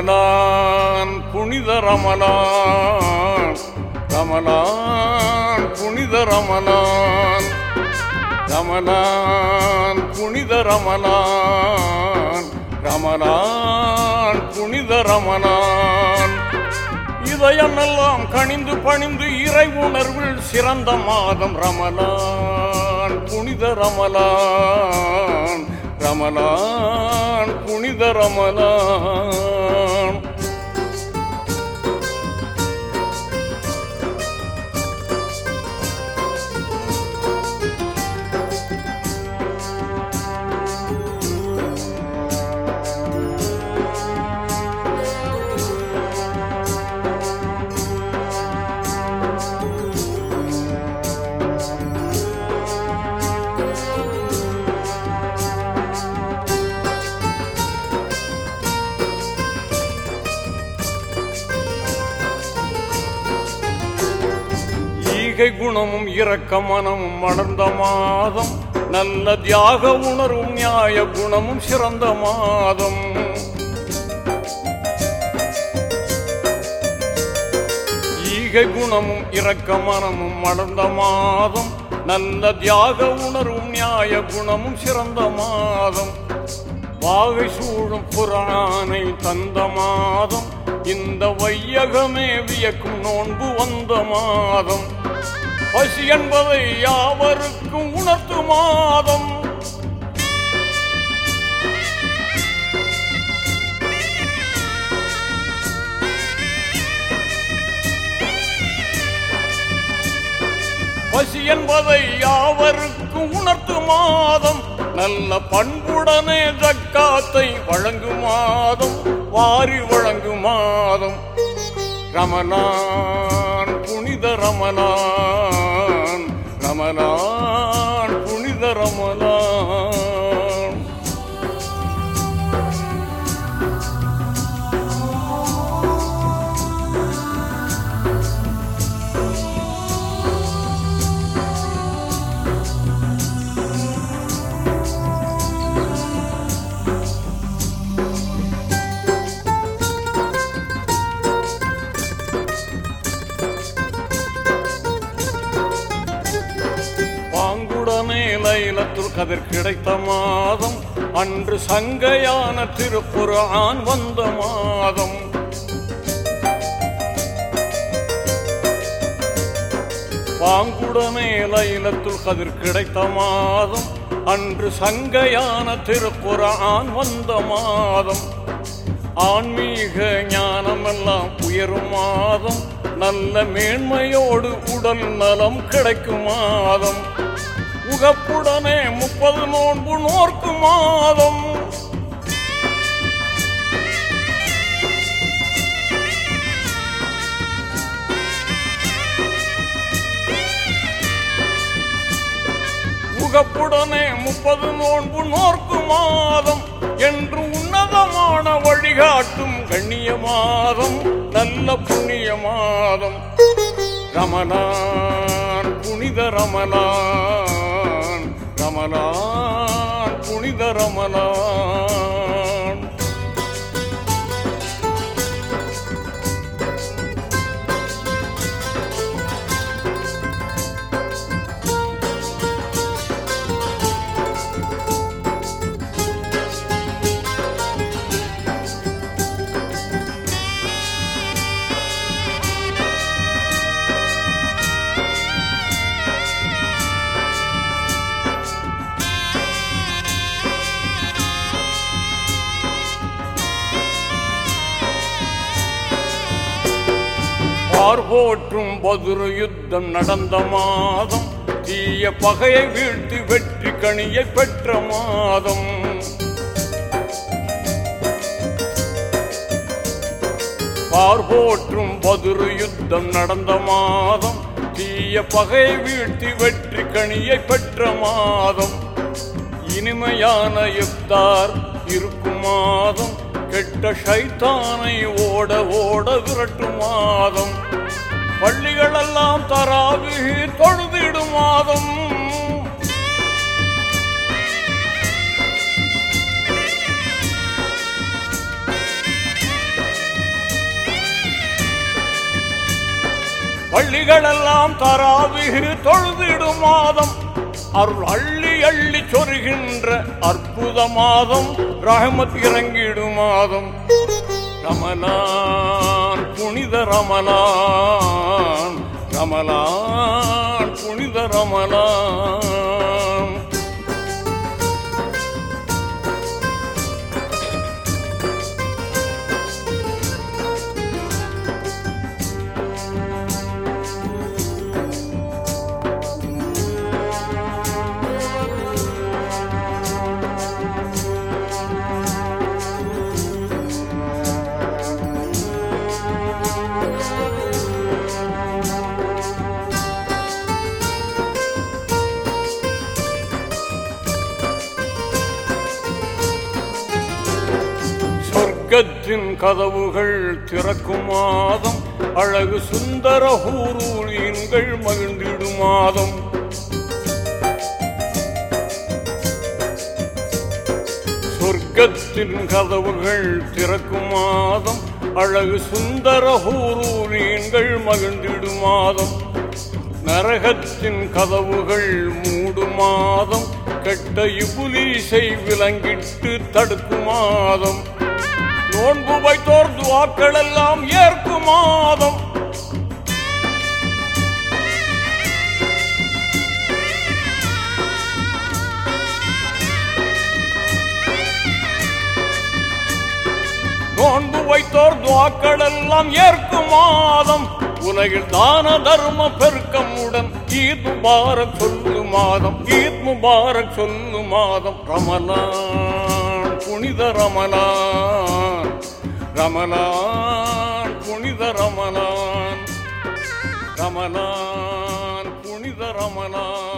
ரமணான் புனித ரமணான். ரமணான் புனித ரமணான். ரமணான் புனித ரமணான். ரமணான் புனித ரமணான். இதயமெல்லாம் கணிந்து பணிந்து இறை உணர்வில் சிறந்த மாதம் ரமலான் புனித ரமலான் ரமலான் புனித ரமலான் ஈகை குணமும் இரக்க மனமும் வளர்ந்த மாதம். நல்ல தியாக உணர்வும் நியாய குணமும் சிறந்த மாதம். ஈகை குணமும் இரக்க மனமும் வளர்ந்த மாதம். நல்ல தியாக உணர்வும் நியாய குணமும் சிறந்த மாதம். வாகை சூழும் புராணை தந்த மாதம். இந்த வையகமே வியக்கும் நோன்பு வந்த மாதம். பசி என்பதை யாவருக்கும் உணர்த்து மாதம் பசி என்பதை யாவருக்கும் உணர்த்து மாதம் நல்ல பண்புடனே ஜக்காத்தை வழங்கும் மாதம் வாரி வழங்கும் மாதம் ரமணான் புனித ரமணான். ரமலான் புனித ரமலான் லைலத்துல் கதிர் கிடைத்த மாதம் அன்று சங்கையான திருப்புரான் வந்த மாதம். பாங்குடனே லைலத்துல் கதிர் கிடைத்த மாதம் அன்று சங்கையான திருப்புரான் வந்த மாதம். ஆன்மீக ஞானமெல்லாம் உயரும் மாதம் நல்ல மேன்மையோடு உடல் நலம் கிடைக்கும் மாதம். உகப்புடனே முப்பது நோன்பு நோர்க்கு மாதம். உகப்புடனே முப்பது நோன்பு நோர்க்கு மாதம். என்று உன்னதமான வழிகாட்டும் கண்ணிய மாதம் நல்ல புண்ணிய மாதம். ரமணான் புனித ரமணான். ரமலான் புனித ரமலான் பார்போற்றும் பதுரு யுத்தம் நடந்த மாதம் தீய பகையை வீழ்த்தி வெற்றி கணியை பெற்ற மாதம். பார்போற்றும் பதுரு யுத்தம் நடந்த மாதம் தீய பகையை வீழ்த்தி வெற்றி கணியை பெற்ற மாதம். இனிமையான யுத்தார் இருக்கும் மாதம் கெட்ட ஷைத்தானை ஓட ஓட விரட்டும் மாதம். பள்ளிகளெல்லாம் தராவிகு தொழுதிடும் மாதம். அருள் அள்ளி அள்ளி சொருகின்ற அற்புத மாதம் ரஹமத் இறங்கிடும் மாதம். ரமலான் புனித ரமலான். ரமலான் புனித ரமலான். சொர்க்கத்தின் கதவுகள் திறக்கும் மாதம். அழகு சுந்தர ஹூரூரியன்கள் மகிழ்ந்திடும் மாதம். சொர்க்கத்தின் கதவுகள் திறக்கும் மாதம். அழகு சுந்தர ஹூரூரியன்கள் மகிழ்ந்திடும் மாதம். நரகத்தின் கதவுகள் மூடும் மாதம். கெட்ட இபுலீசை விலங்கிட்டு தடுக்கும் மாதம். நோன்பு வைத்தோர் துவாக்கள் எல்லாம் ஏற்கும் மாதம். நோன்பு வைத்தோர் துவாக்கள் எல்லாம் ஏற்கும் மாதம். உலகில் தான தர்ம பெருக்கமுடன் ஈத் முபாரக் சொல்லு மாதம். ஈத் முபாரக் சொல்லு மாதம். ரமலான் புனித ரமலான். ரமலான் புனித ரமலான். ரமலான் புனித ரமலான்.